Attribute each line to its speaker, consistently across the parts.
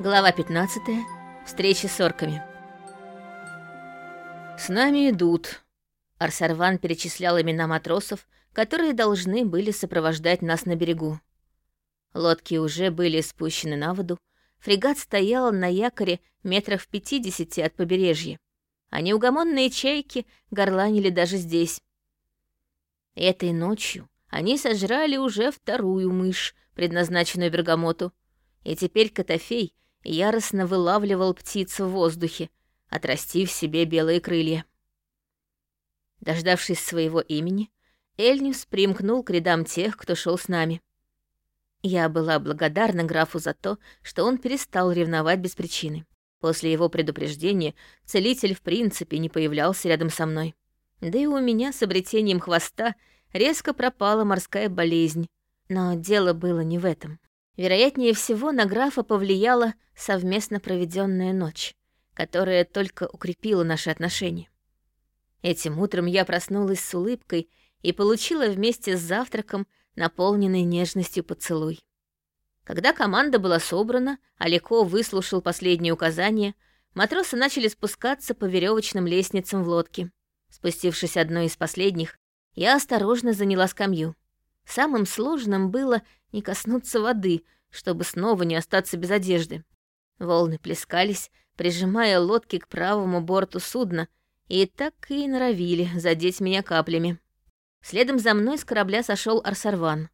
Speaker 1: Глава 15. Встреча с орками. «С нами идут». Арсарван перечислял имена матросов, которые должны были сопровождать нас на берегу. Лодки уже были спущены на воду, фрегат стоял на якоре метрах в пятидесяти от побережья, а неугомонные чайки горланили даже здесь. Этой ночью они сожрали уже вторую мышь, предназначенную бергамоту, и теперь Котофей яростно вылавливал птиц в воздухе, отрастив себе белые крылья. Дождавшись своего имени, Эльнюс примкнул к рядам тех, кто шел с нами. Я была благодарна графу за то, что он перестал ревновать без причины. После его предупреждения целитель в принципе не появлялся рядом со мной. Да и у меня с обретением хвоста резко пропала морская болезнь. Но дело было не в этом. Вероятнее всего, на графа повлияла совместно проведенная ночь, которая только укрепила наши отношения. Этим утром я проснулась с улыбкой и получила вместе с завтраком наполненный нежностью поцелуй. Когда команда была собрана, Алико выслушал последние указания, матросы начали спускаться по веревочным лестницам в лодке. Спустившись одной из последних, я осторожно заняла скамью. Самым сложным было не коснуться воды, чтобы снова не остаться без одежды. Волны плескались, прижимая лодки к правому борту судна, и так и норовили задеть меня каплями. Следом за мной с корабля сошел Арсарван.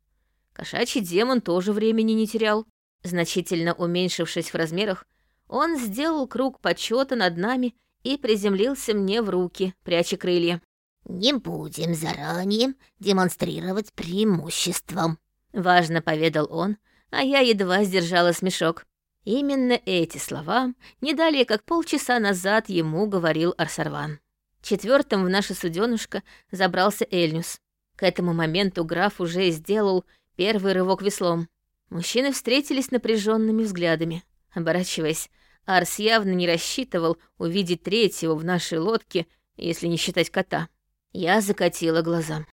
Speaker 1: Кошачий демон тоже времени не терял. Значительно уменьшившись в размерах, он сделал круг почета над нами и приземлился мне в руки, пряча крылья.
Speaker 2: «Не будем заранее демонстрировать преимуществом», —
Speaker 1: важно поведал он, а я едва сдержала смешок. Именно эти слова не далее как полчаса назад ему говорил Арсарван. Четвертым в наше суденышко забрался Эльнюс. К этому моменту граф уже сделал первый рывок веслом. Мужчины встретились напряженными взглядами. Оборачиваясь, Арс явно не рассчитывал увидеть третьего в нашей лодке, если не считать кота. Я закатила глаза.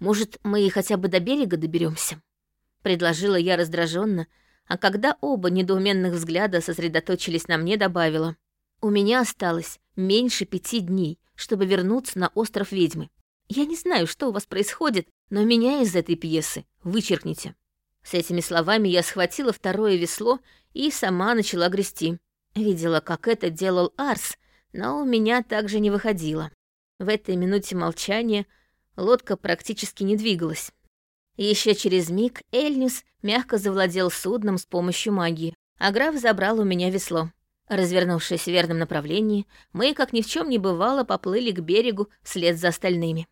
Speaker 1: «Может, мы и хотя бы до берега доберемся? предложила я раздраженно, а когда оба недоуменных взгляда сосредоточились на мне, добавила. «У меня осталось меньше пяти дней, чтобы вернуться на остров ведьмы. Я не знаю, что у вас происходит, но меня из этой пьесы вычеркните». С этими словами я схватила второе весло и сама начала грести. Видела, как это делал Арс, но у меня также не выходило. В этой минуте молчания лодка практически не двигалась. Еще через миг Эльнюс мягко завладел судном с помощью магии, а граф забрал у меня весло. Развернувшись в верном направлении, мы, как ни в чем не бывало, поплыли к берегу вслед за остальными.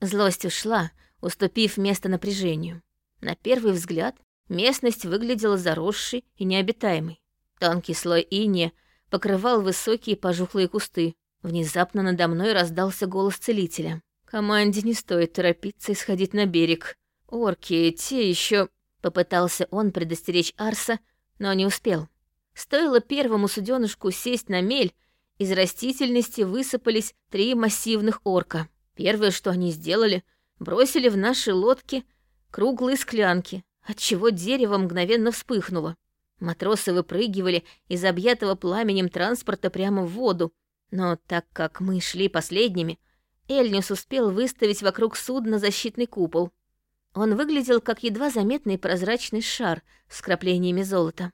Speaker 1: Злость ушла, уступив место напряжению. На первый взгляд местность выглядела заросшей и необитаемой. Тонкий слой иния покрывал высокие пожухлые кусты, Внезапно надо мной раздался голос целителя. «Команде не стоит торопиться и сходить на берег. Орки, те еще. Попытался он предостеречь Арса, но не успел. Стоило первому суденышку сесть на мель, из растительности высыпались три массивных орка. Первое, что они сделали, бросили в наши лодки круглые склянки, отчего дерево мгновенно вспыхнуло. Матросы выпрыгивали из объятого пламенем транспорта прямо в воду, но так как мы шли последними, Эльнюс успел выставить вокруг судна защитный купол. Он выглядел как едва заметный прозрачный шар с краплениями золота.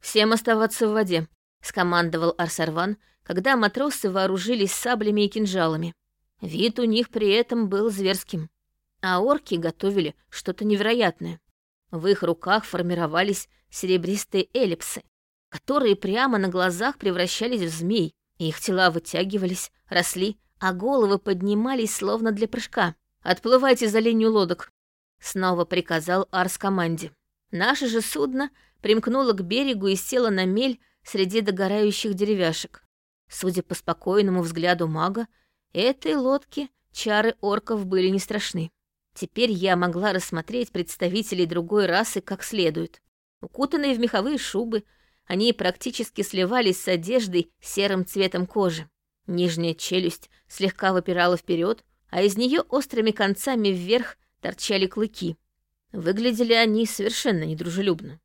Speaker 1: «Всем оставаться в воде», — скомандовал Арсарван, когда матросы вооружились саблями и кинжалами. Вид у них при этом был зверским. А орки готовили что-то невероятное. В их руках формировались серебристые эллипсы, которые прямо на глазах превращались в змей, их тела вытягивались, росли, а головы поднимались словно для прыжка. «Отплывайте за линию лодок», — снова приказал Арс команде. Наше же судно примкнуло к берегу и село на мель среди догорающих деревяшек. Судя по спокойному взгляду мага, этой лодке чары орков были не страшны. Теперь я могла рассмотреть представителей другой расы как следует. Укутанные в меховые шубы, они практически сливались с одеждой серым цветом кожи. Нижняя челюсть слегка выпирала вперед, а из нее острыми концами вверх торчали клыки. Выглядели они совершенно недружелюбно.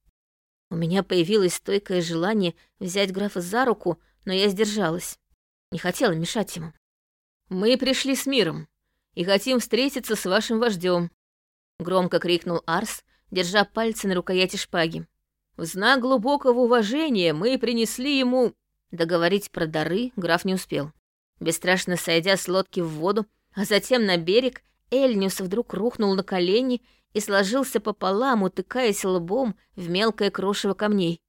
Speaker 1: У меня появилось стойкое желание взять графа за руку, но я сдержалась. Не хотела мешать ему. «Мы пришли с миром и хотим встретиться с вашим вождем, громко крикнул Арс, держа пальцы на рукояти шпаги. «В знак глубокого уважения мы принесли ему...» Договорить про дары граф не успел. Бесстрашно сойдя с лодки в воду, а затем на берег, Эльнюс вдруг рухнул на колени и сложился пополам, утыкаясь лбом в мелкое крошево камней.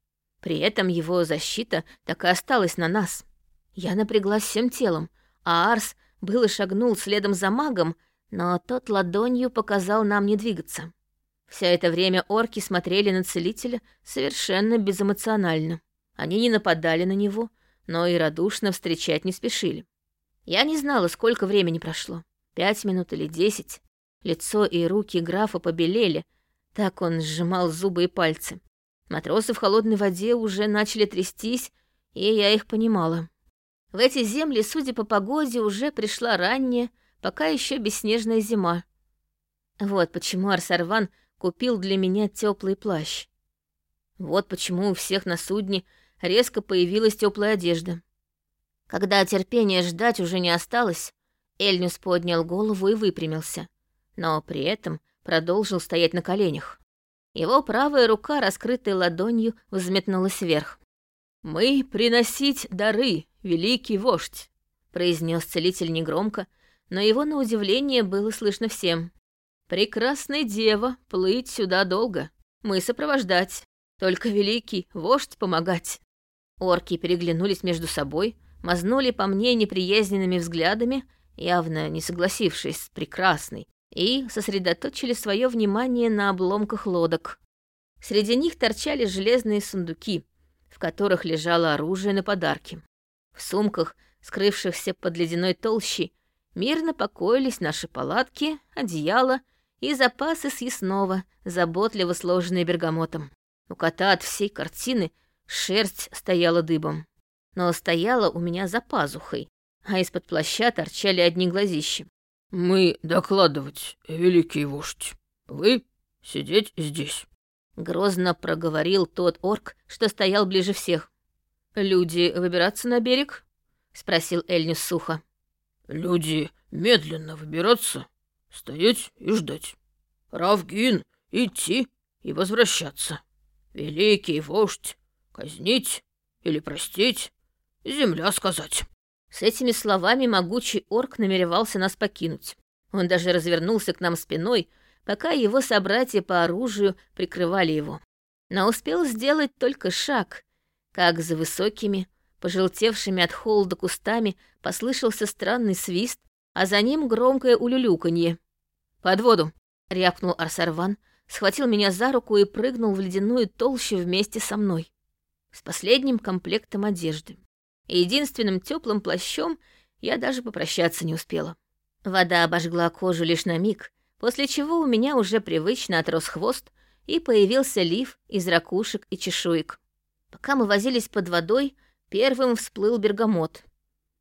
Speaker 1: При этом его защита так и осталась на нас. Я напряглась всем телом, а Арс было шагнул следом за магом, но тот ладонью показал нам не двигаться. Вся это время орки смотрели на целителя совершенно безэмоционально. Они не нападали на него, но и радушно встречать не спешили. Я не знала, сколько времени прошло. Пять минут или десять. Лицо и руки графа побелели, так он сжимал зубы и пальцы. Матросы в холодной воде уже начали трястись, и я их понимала. В эти земли, судя по погоде, уже пришла ранняя, пока еще бесснежная зима. Вот почему Арсарван купил для меня теплый плащ. Вот почему у всех на судне резко появилась теплая одежда. Когда терпения ждать уже не осталось, Эльнюс поднял голову и выпрямился, но при этом продолжил стоять на коленях. Его правая рука, раскрытой ладонью, взметнулась вверх. «Мы приносить дары, великий вождь», — произнес целитель негромко, но его на удивление было слышно всем. «Прекрасная дева, плыть сюда долго. Мы сопровождать. Только великий вождь помогать». Орки переглянулись между собой, мазнули по мне неприязненными взглядами, явно не согласившись с прекрасной, и сосредоточили свое внимание на обломках лодок. Среди них торчали железные сундуки, в которых лежало оружие на подарки. В сумках, скрывшихся под ледяной толщей, мирно покоились наши палатки, одеяла и запасы съестного, заботливо сложенные бергамотом. У кота от всей картины шерсть стояла дыбом. Но стояла у меня за пазухой, а из-под плаща торчали одни глазищи.
Speaker 3: «Мы докладывать, великий вождь. Вы сидеть здесь».
Speaker 1: Грозно проговорил тот орк, что стоял ближе всех. «Люди выбираться на берег?» — спросил Эльнис сухо.
Speaker 3: Люди медленно выбираться, стоять и ждать. Равгин идти и возвращаться. Великий вождь казнить или простить, земля сказать.
Speaker 1: С этими словами могучий орк намеревался нас покинуть. Он даже развернулся к нам спиной, пока его собратья по оружию прикрывали его. Но успел сделать только шаг, как за высокими, пожелтевшими от холода кустами послышался странный свист, а за ним громкое улюлюканье. «Под воду!» — рявкнул Арсарван, схватил меня за руку и прыгнул в ледяную толщу вместе со мной. С последним комплектом одежды. И единственным теплым плащом я даже попрощаться не успела. Вода обожгла кожу лишь на миг, после чего у меня уже привычно отрос хвост и появился лиф из ракушек и чешуек. Пока мы возились под водой, Первым всплыл бергамот.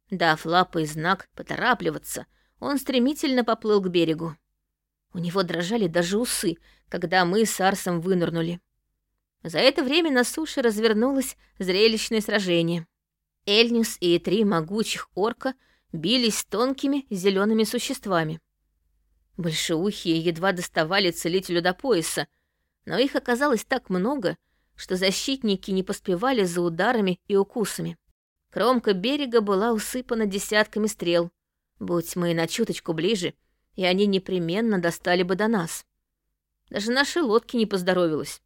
Speaker 1: Дав лапой знак «поторапливаться», он стремительно поплыл к берегу. У него дрожали даже усы, когда мы с Арсом вынырнули. За это время на суше развернулось зрелищное сражение. Эльнюс и три могучих орка бились тонкими зелеными существами. Большеухие едва доставали целителю до пояса, но их оказалось так много, что защитники не поспевали за ударами и укусами. Кромка берега была усыпана десятками стрел. Будь мы на чуточку ближе, и они непременно достали бы до нас. Даже нашей лодке не поздоровилось.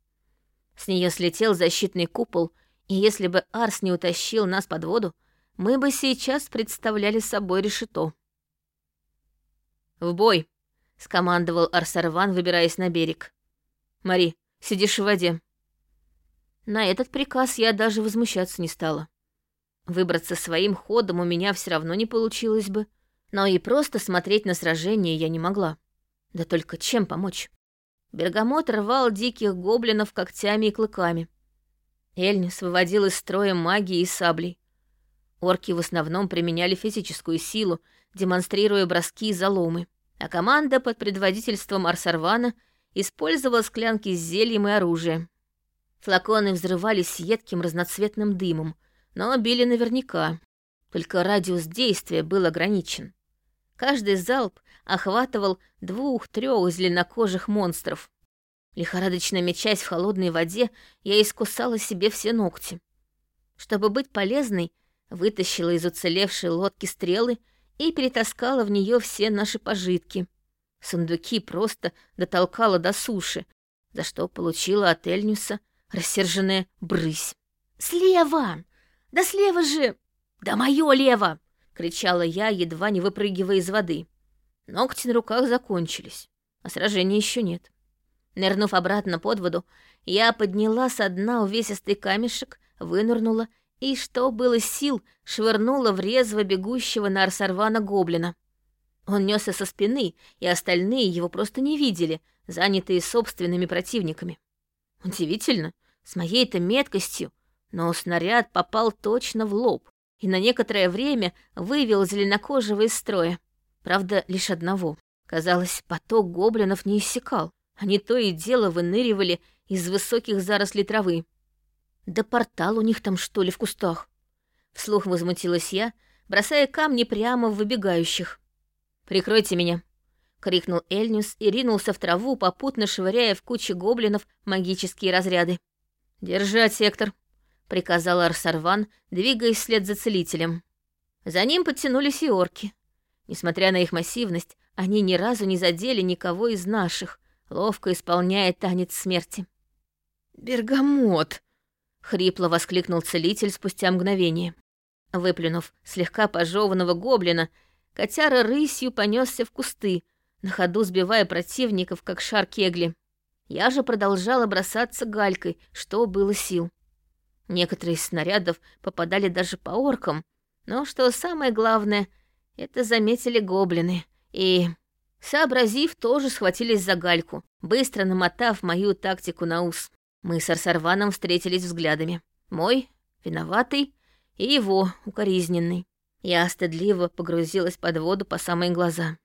Speaker 1: С нее слетел защитный купол, и если бы Арс не утащил нас под воду, мы бы сейчас представляли собой решето. «В бой!» — скомандовал Арсарван, выбираясь на берег. «Мари, сидишь в воде. На этот приказ я даже возмущаться не стала. Выбраться своим ходом у меня все равно не получилось бы, но и просто смотреть на сражение я не могла. Да только чем помочь? Бергамот рвал диких гоблинов когтями и клыками. Эльнис выводил из строя магии и саблей. Орки в основном применяли физическую силу, демонстрируя броски и заломы. А команда под предводительством Арсарвана использовала склянки с зельем и оружием. Флаконы взрывались едким разноцветным дымом, но били наверняка. Только радиус действия был ограничен. Каждый залп охватывал двух-трех зеленокожих монстров. Лихорадочно мечась в холодной воде, я искусала себе все ногти. Чтобы быть полезной, вытащила из уцелевшей лодки стрелы и перетаскала в нее все наши пожитки. Сундуки просто дотолкала до суши, за что получила от Эльнюса рассерженная брысь. «Слева! Да слева же! Да моё лево!» — кричала я, едва не выпрыгивая из воды. Ногти на руках закончились, а сражения еще нет. Нырнув обратно под воду, я подняла со дна увесистый камешек, вынырнула и, что было сил, швырнула в резво бегущего на Арсарвана гоблина. Он несся со спины, и остальные его просто не видели, занятые собственными противниками. Удивительно, с моей-то меткостью, но снаряд попал точно в лоб и на некоторое время вывел зеленокожего из строя. Правда, лишь одного. Казалось, поток гоблинов не иссякал. Они то и дело выныривали из высоких зарослей травы. Да портал у них там, что ли, в кустах? Вслух возмутилась я, бросая камни прямо в выбегающих. «Прикройте меня!» — крикнул Эльнюс и ринулся в траву, попутно швыряя в куче гоблинов магические разряды. «Держать сектор!» — приказал Арсарван, двигаясь вслед за целителем. За ним подтянулись и орки. Несмотря на их массивность, они ни разу не задели никого из наших, ловко исполняя танец смерти. «Бергамот!» — хрипло воскликнул целитель спустя мгновение. Выплюнув слегка пожеванного гоблина, котяра рысью понесся в кусты, на ходу сбивая противников, как шар кегли. Я же продолжала бросаться галькой, что было сил. Некоторые из снарядов попадали даже по оркам, но, что самое главное, это заметили гоблины, и, сообразив, тоже схватились за гальку, быстро намотав мою тактику на ус. Мы с Арсарваном встретились взглядами. Мой, виноватый, и его, укоризненный. Я стыдливо погрузилась под воду по самые глаза.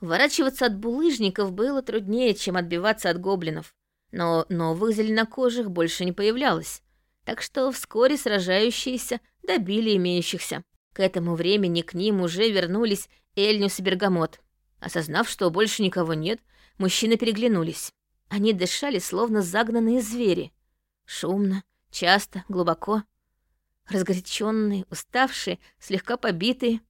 Speaker 1: Ворачиваться от булыжников было труднее, чем отбиваться от гоблинов. Но новых зеленокожих больше не появлялось, так что вскоре сражающиеся добили имеющихся. К этому времени к ним уже вернулись Эльнюс и Бергамот. Осознав, что больше никого нет, мужчины переглянулись. Они дышали, словно загнанные звери. Шумно, часто, глубоко. Разгоряченные, уставшие, слегка побитые.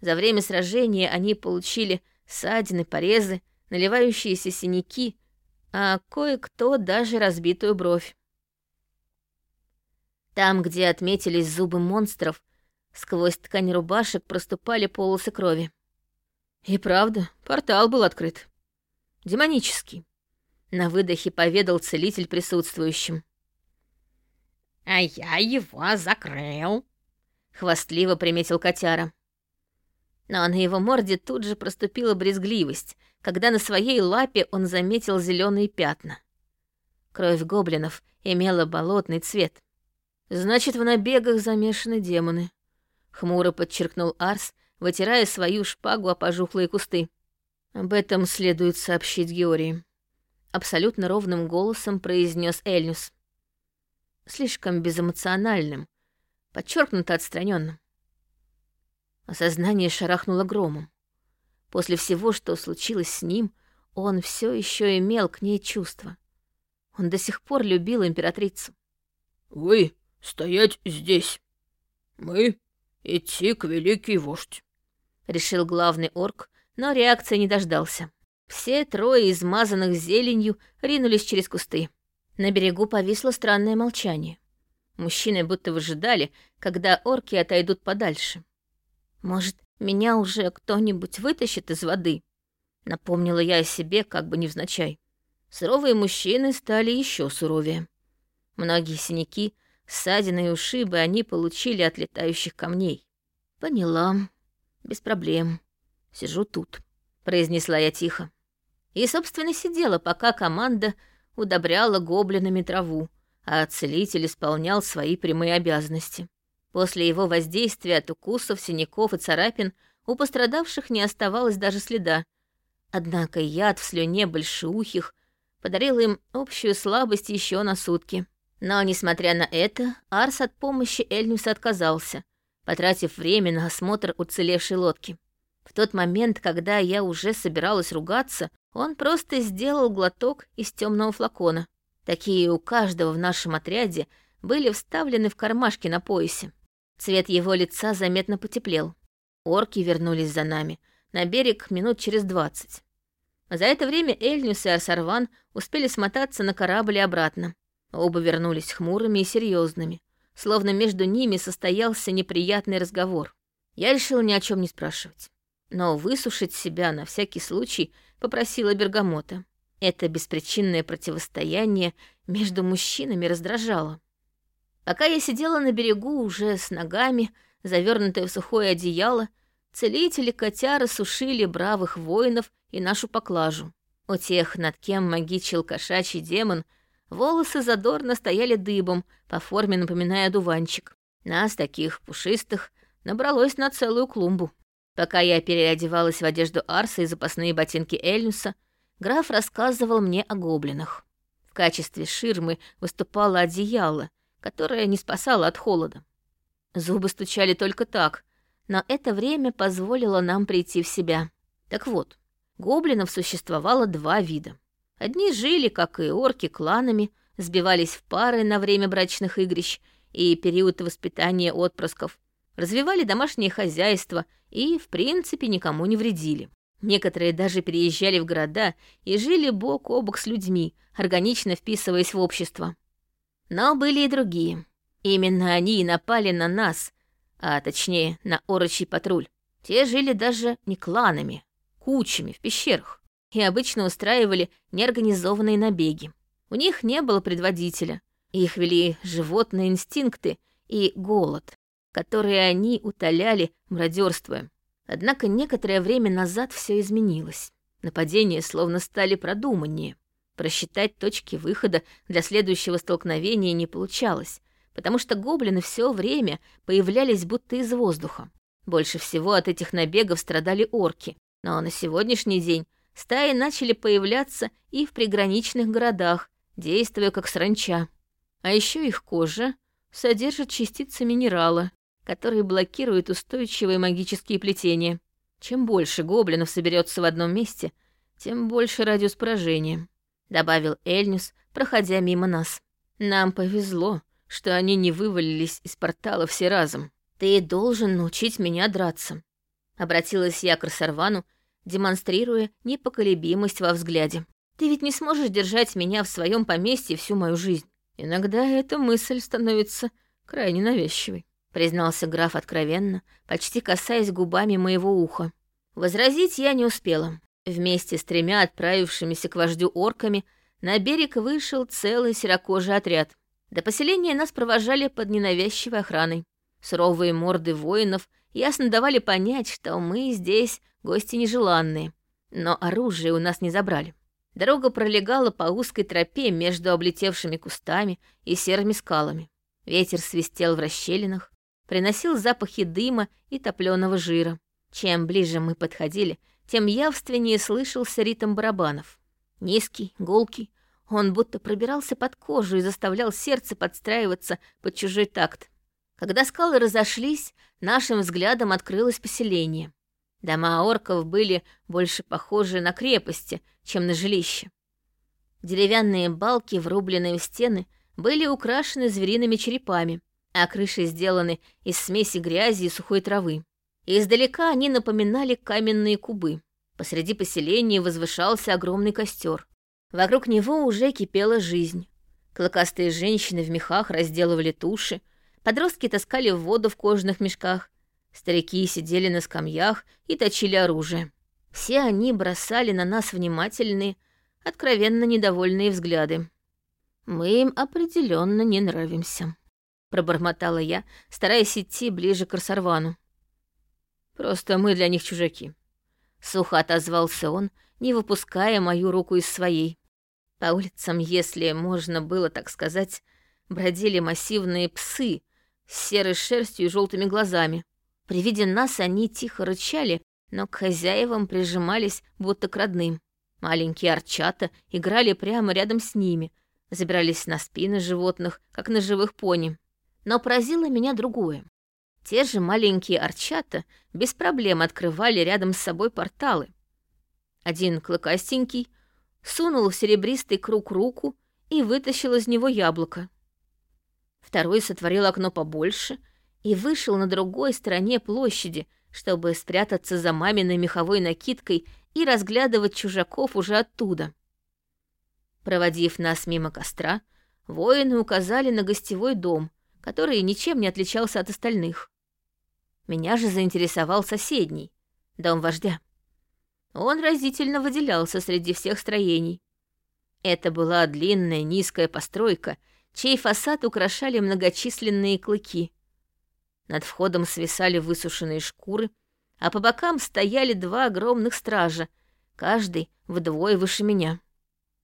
Speaker 1: За время сражения они получили ссадины, порезы, наливающиеся синяки, а кое-кто даже разбитую бровь. Там, где отметились зубы монстров, сквозь ткань рубашек проступали полосы крови. И правда, портал был открыт. Демонический. На выдохе поведал целитель присутствующим.
Speaker 2: «А я его закрыл», — хвастливо приметил котяра.
Speaker 1: Но на его морде тут же проступила брезгливость, когда на своей лапе он заметил зеленые пятна. Кровь гоблинов имела болотный цвет. «Значит, в набегах замешаны демоны», — хмуро подчеркнул Арс, вытирая свою шпагу о пожухлые кусты. «Об этом следует сообщить Георгии» абсолютно ровным голосом произнес Эльнюс. Слишком безэмоциональным, подчеркнуто отстраненным. Осознание шарахнуло громом. После всего, что случилось с ним, он все еще имел к ней чувства. Он до сих пор любил императрицу.
Speaker 3: «Вы стоять здесь. Мы идти к великий вождь», —
Speaker 1: решил главный орк, но реакции не дождался. Все трое, измазанных зеленью, ринулись через кусты. На берегу повисло странное молчание. Мужчины будто выжидали, когда орки отойдут подальше. «Может, меня уже кто-нибудь вытащит из воды?» Напомнила я о себе, как бы невзначай. Суровые мужчины стали еще суровее. Многие синяки, ссадины и ушибы они получили от летающих камней. «Поняла. Без проблем. Сижу тут», — произнесла я тихо. И, собственно, сидела, пока команда удобряла гоблинами траву, а целитель исполнял свои прямые обязанности. После его воздействия от укусов, синяков и царапин у пострадавших не оставалось даже следа. Однако яд в слюне большеухих подарил им общую слабость еще на сутки. Но, несмотря на это, Арс от помощи Эльнюса отказался, потратив время на осмотр уцелевшей лодки. В тот момент, когда я уже собиралась ругаться, он просто сделал глоток из темного флакона. Такие у каждого в нашем отряде были вставлены в кармашки на поясе. Цвет его лица заметно потеплел. Орки вернулись за нами, на берег минут через двадцать. За это время Эльнюс и Арсарван успели смотаться на корабль и обратно. Оба вернулись хмурыми и серьезными, словно между ними состоялся неприятный разговор. Я решила ни о чем не спрашивать. Но высушить себя на всякий случай попросила Бергамота. Это беспричинное противостояние между мужчинами раздражало. Пока я сидела на берегу уже с ногами, завернутая в сухое одеяло, целители котяры сушили бравых воинов и нашу поклажу. У тех, над кем магичил кошачий демон, волосы задорно стояли дыбом, по форме напоминая дуванчик. Нас, таких пушистых, набралось на целую клумбу. Пока я переодевалась в одежду Арса и запасные ботинки Эльнуса, граф рассказывал мне о гоблинах. В качестве ширмы выступало одеяло, которое не спасало от холода. Зубы стучали только так, но это время позволило нам прийти в себя. Так вот, гоблинов существовало два вида. Одни жили, как и орки, кланами, сбивались в пары на время брачных игрищ и период воспитания отпрысков, развивали домашнее хозяйство и, в принципе, никому не вредили. Некоторые даже переезжали в города и жили бок о бок с людьми, органично вписываясь в общество. Но были и другие. Именно они и напали на нас, а точнее на орочий патруль. Те жили даже не кланами, кучами в пещерах и обычно устраивали неорганизованные набеги. У них не было предводителя, их вели животные инстинкты и голод которые они утоляли, мародерствуя. Однако некоторое время назад все изменилось. Нападения словно стали продуманнее. Просчитать точки выхода для следующего столкновения не получалось, потому что гоблины все время появлялись будто из воздуха. Больше всего от этих набегов страдали орки, но на сегодняшний день стаи начали появляться и в приграничных городах, действуя как сранча. А еще их кожа содержит частицы минерала, которые блокируют устойчивые магические плетения. Чем больше гоблинов соберется в одном месте, тем больше радиус поражения», — добавил Эльнюс, проходя мимо нас. «Нам повезло, что они не вывалились из портала все разом. Ты должен научить меня драться», — обратилась я к Рассарвану, демонстрируя непоколебимость во взгляде. «Ты ведь не сможешь держать меня в своем поместье всю мою жизнь. Иногда эта мысль становится крайне навязчивой» признался граф откровенно, почти касаясь губами моего уха. Возразить я не успела. Вместе с тремя отправившимися к вождю орками на берег вышел целый серокожий отряд. До поселения нас провожали под ненавязчивой охраной. Суровые морды воинов ясно давали понять, что мы здесь гости нежеланные, но оружие у нас не забрали. Дорога пролегала по узкой тропе между облетевшими кустами и серыми скалами. Ветер свистел в расщелинах, приносил запахи дыма и топленого жира. Чем ближе мы подходили, тем явственнее слышался ритм барабанов. Низкий, гулкий, он будто пробирался под кожу и заставлял сердце подстраиваться под чужой такт. Когда скалы разошлись, нашим взглядом открылось поселение. Дома орков были больше похожи на крепости, чем на жилище. Деревянные балки, врубленные в стены, были украшены звериными черепами, а крыши сделаны из смеси грязи и сухой травы. И издалека они напоминали каменные кубы. Посреди поселения возвышался огромный костер. Вокруг него уже кипела жизнь. Клокастые женщины в мехах разделывали туши, подростки таскали воду в кожаных мешках, старики сидели на скамьях и точили оружие. Все они бросали на нас внимательные, откровенно недовольные взгляды. Мы им определенно не нравимся пробормотала я, стараясь идти ближе к Арсарвану. «Просто мы для них чужаки», — сухо отозвался он, не выпуская мою руку из своей. По улицам, если можно было так сказать, бродили массивные псы с серой шерстью и желтыми глазами. При виде нас они тихо рычали, но к хозяевам прижимались, будто к родным. Маленькие арчата играли прямо рядом с ними, забирались на спины животных, как на живых пони. Но поразило меня другое. Те же маленькие арчата без проблем открывали рядом с собой порталы. Один клыкастенький сунул в серебристый круг руку и вытащил из него яблоко. Второй сотворил окно побольше и вышел на другой стороне площади, чтобы спрятаться за маминой меховой накидкой и разглядывать чужаков уже оттуда. Проводив нас мимо костра, воины указали на гостевой дом, который ничем не отличался от остальных. Меня же заинтересовал соседний, дом вождя. Он разительно выделялся среди всех строений. Это была длинная низкая постройка, чей фасад украшали многочисленные клыки. Над входом свисали высушенные шкуры, а по бокам стояли два огромных стража, каждый вдвое выше меня.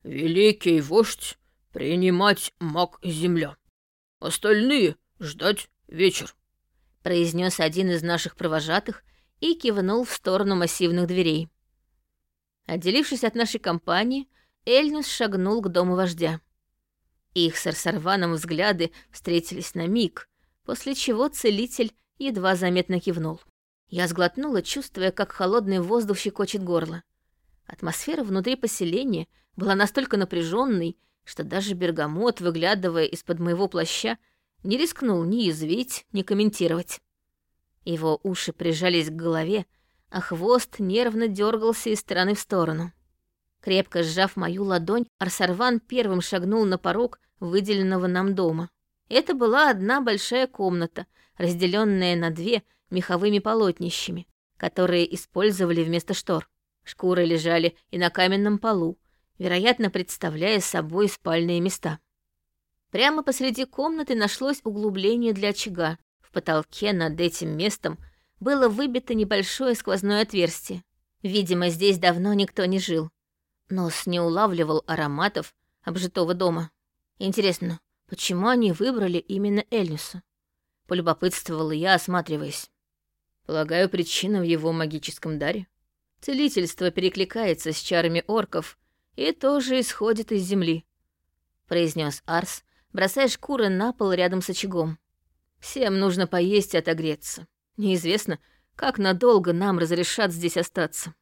Speaker 3: «Великий вождь, принимать маг и земля. Остальные ждать вечер», —
Speaker 1: произнес один из наших провожатых и кивнул в сторону массивных дверей. Отделившись от нашей компании, Эльнюс шагнул к дому вождя. Их с Арсарваном взгляды встретились на миг, после чего целитель едва заметно кивнул. Я сглотнула, чувствуя, как холодный воздух щекочет горло. Атмосфера внутри поселения была настолько напряженной, что даже бергамот, выглядывая из-под моего плаща, не рискнул ни извить, ни комментировать. Его уши прижались к голове, а хвост нервно дергался из стороны в сторону. Крепко сжав мою ладонь, Арсарван первым шагнул на порог выделенного нам дома. Это была одна большая комната, разделенная на две меховыми полотнищами, которые использовали вместо штор. Шкуры лежали и на каменном полу, вероятно, представляя собой спальные места. Прямо посреди комнаты нашлось углубление для очага. В потолке над этим местом было выбито небольшое сквозное отверстие. Видимо, здесь давно никто не жил. Нос не улавливал ароматов обжитого дома. Интересно, почему они выбрали именно Эльнюса? Полюбопытствовала я, осматриваясь. Полагаю, причина в его магическом даре. Целительство перекликается с чарами орков и тоже исходит из земли, произнес Арс, бросая шкуры на пол рядом с очагом. Всем нужно поесть и отогреться. Неизвестно, как надолго нам разрешат здесь остаться.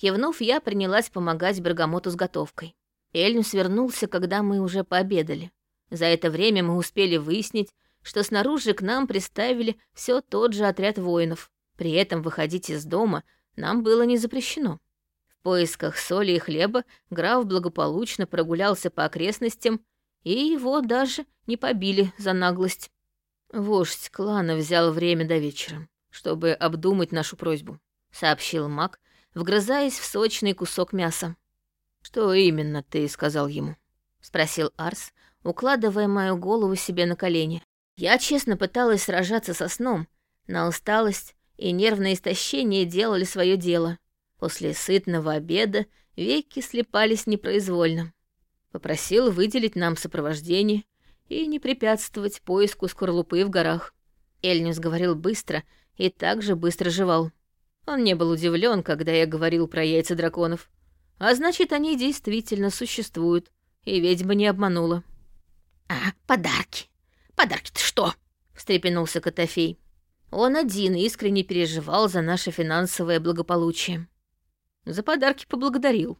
Speaker 1: Кивнув, я принялась помогать Бергамоту с готовкой. Эльнюс вернулся, когда мы уже пообедали. За это время мы успели выяснить, что снаружи к нам приставили все тот же отряд воинов. При этом выходить из дома нам было не запрещено. В поисках соли и хлеба граф благополучно прогулялся по окрестностям, и его даже не побили за наглость. Вождь клана взял время до вечера, чтобы обдумать нашу просьбу, сообщил маг, вгрызаясь в сочный кусок мяса. «Что именно ты сказал ему?» — спросил Арс, укладывая мою голову себе на колени. Я честно пыталась сражаться со сном, на усталость и нервное истощение делали свое дело. После сытного обеда веки слепались непроизвольно. Попросил выделить нам сопровождение и не препятствовать поиску скорлупы в горах. Эльнюс говорил быстро и также быстро жевал. Он не был удивлен, когда я говорил про яйца драконов. А значит, они действительно существуют, и ведьма не обманула.
Speaker 2: «А, подарки! Подарки-то что?» — встрепенулся Котофей.
Speaker 1: Он один искренне переживал за наше финансовое благополучие. За подарки поблагодарил,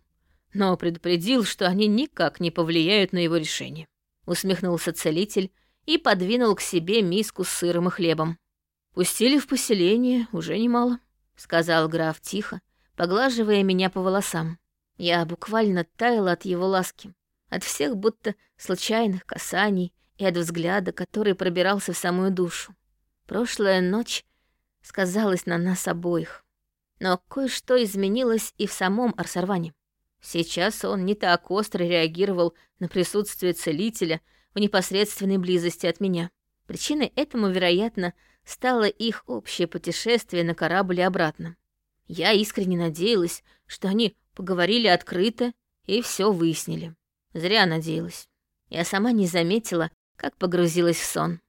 Speaker 1: но предупредил, что они никак не повлияют на его решение. Усмехнулся целитель и подвинул к себе миску с сыром и хлебом. Пустили в поселение уже немало сказал граф тихо, поглаживая меня по волосам. Я буквально таяла от его ласки, от всех будто случайных касаний и от взгляда, который пробирался в самую душу. Прошлая ночь сказалась на нас обоих. Но кое-что изменилось и в самом Арсарване. Сейчас он не так остро реагировал на присутствие целителя в непосредственной близости от меня. Причиной этому, вероятно, стало их общее путешествие на корабле обратно. Я искренне надеялась, что они поговорили открыто и все выяснили. Зря надеялась. Я сама не заметила, как погрузилась в сон.